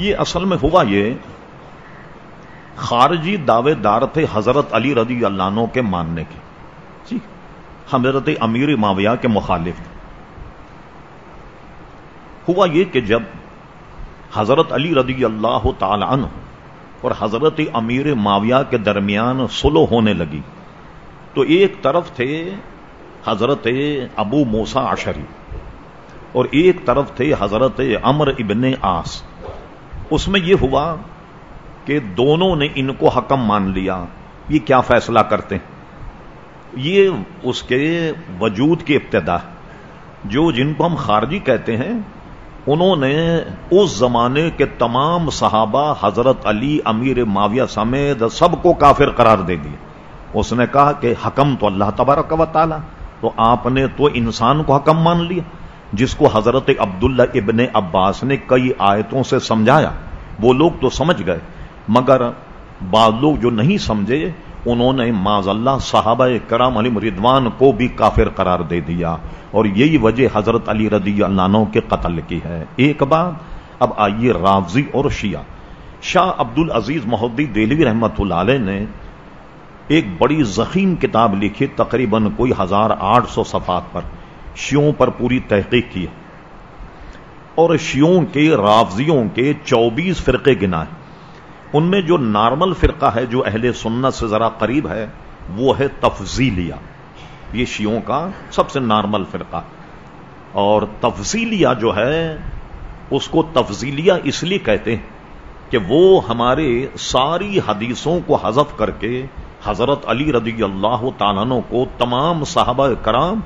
یہ اصل میں ہوا یہ خارجی دعوے دار تھے حضرت علی رضی اللہ عنہ کے ماننے کے۔ جی حضرت امیر معاویہ کے مخالف تھے۔ ہوا یہ کہ جب حضرت علی رضی اللہ تعالی عنہ اور حضرت امیر معاویہ کے درمیان سلو ہونے لگی، تو ایک طرف تھے حضرت ابو موسا عشری اور ایک طرف تھے حضرت امر ابن آس اس میں یہ ہوا کہ دونوں نے ان کو حکم مان لیا۔ یہ کیا فیصلہ کرتے ہیں؟ یہ اس کے وجود کی ابتدا جو جن کو ہم خارجی کہتے ہیں، انہوں نے اس زمانے کے تمام صحابہ، حضرت علی، امیر معاویہ سمیت سب کو کافر قرار دے دیے اس نے کہا کہ حکم تو اللہ تبارک و تعالی، تو آپ نے تو انسان کو حکم مان لیا۔ جس کو حضرت عبداللہ ابن عباس نے کئی آیتوں سے سمجھایا، وہ لوگ تو سمجھ گئے، مگر بعض لوگ جو نہیں سمجھے، انہوں نے معذ اللہ صحابہ کرام علی مردوان کو بھی کافر قرار دے دیا۔ اور یہی وجہ حضرت علی رضی اللہ عنہ کے قتل کی ہے۔ ایک بات، اب آئیے رافضی اور شیعہ۔ شاہ عبد العزیز محدی دہلوی رحمت اللہ علیہ نے ایک بڑی زخیم کتاب لکھی، تقریباً کوئی ہزار آٹھ سو صفات پر۔ شیوں پر پوری تحقیق کی اور شیوں کے رافضیوں کے چوبیس فرقے گنا ہے ان میں جو نارمل فرقہ ہے، جو اہل سنت سے ذرا قریب ہے، وہ ہے تفضیلیہ۔ یہ شیوں کا سب سے نارمل فرقہ۔ اور تفضیلیہ جو ہے، اس کو تفضیلیہ اس لیے کہتے ہیں کہ وہ ہمارے ساری حدیثوں کو حذف کر کے حضرت علی رضی اللہ تعالیٰ کو تمام صحابہ کرام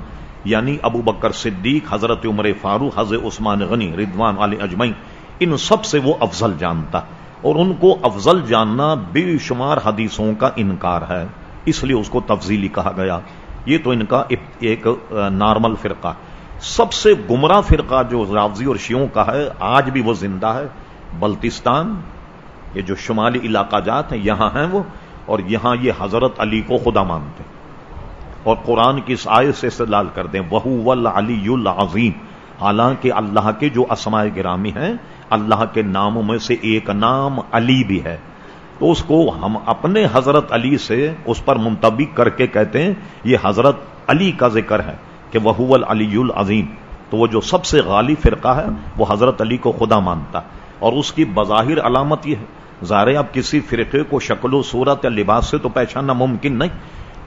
یعنی ابو بکر صدیق، حضرت عمر فاروق، حضرت عثمان غنی ردوان علی اجمعین، ان سب سے وہ افضل جانتا اور ان کو افضل جاننا بے شمار حدیثوں کا انکار ہے۔ اس لیے اس کو تفضیلی کہا گیا۔ یہ تو ان کا ایک نارمل فرقہ۔ سب سے گمراہ فرقہ جو رافضی اور شیوں کا ہے، آج بھی وہ زندہ ہے۔ بلتستان، یہ جو شمالی علاقہ جات ہیں، یہاں ہیں وہ اور یہاں یہ حضرت علی کو خدا مانتے ہیں۔ اور قرآن کی اس آیت سے استدلال کر دیں۔ وہ علی العظیم حالانکہ اللہ کے جو اسماء گرامی ہیں، اللہ کے ناموں میں سے ایک نام علی بھی ہے۔ تو اس کو ہم اپنے حضرت علی سے اس پر منتبک کر کے کہتے ہیں، یہ حضرت علی کا ذکر ہے کہ وہ علی العظیم تو وہ جو سب سے غالب فرقہ ہے، وہ حضرت علی کو خدا مانتا۔ اور اس کی بظاہر علامت یہ ہے۔ ظاہر اب کسی فرقے کو شکل و صورت یا لباس سے تو پہچاننا ممکن نہیں۔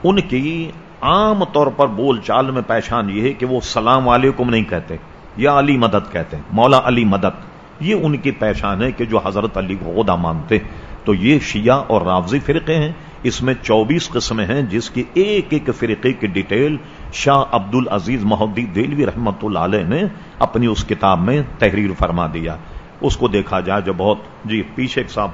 ان کی عام طور پر بول چال میں پہچان یہ ہے کہ وہ سلام علیکم نہیں کہتے یا علی مدد کہتے ہیں، مولا علی مدد۔ یہ ان کی پہچان ہے کہ جو حضرت علی کو خدا مانتے تو یہ شیعہ اور رافضی فرقے ہیں۔ اس میں چوبیس قسمیں ہیں، جس کی ایک ایک فرقے کی ڈیٹیل شاہ عبد العزیز محدی دلوی رحمت اللہ علیہ نے اپنی اس کتاب میں تحریر فرما دیا۔ اس کو دیکھا جائے جو بہت جی پیچھے صاحب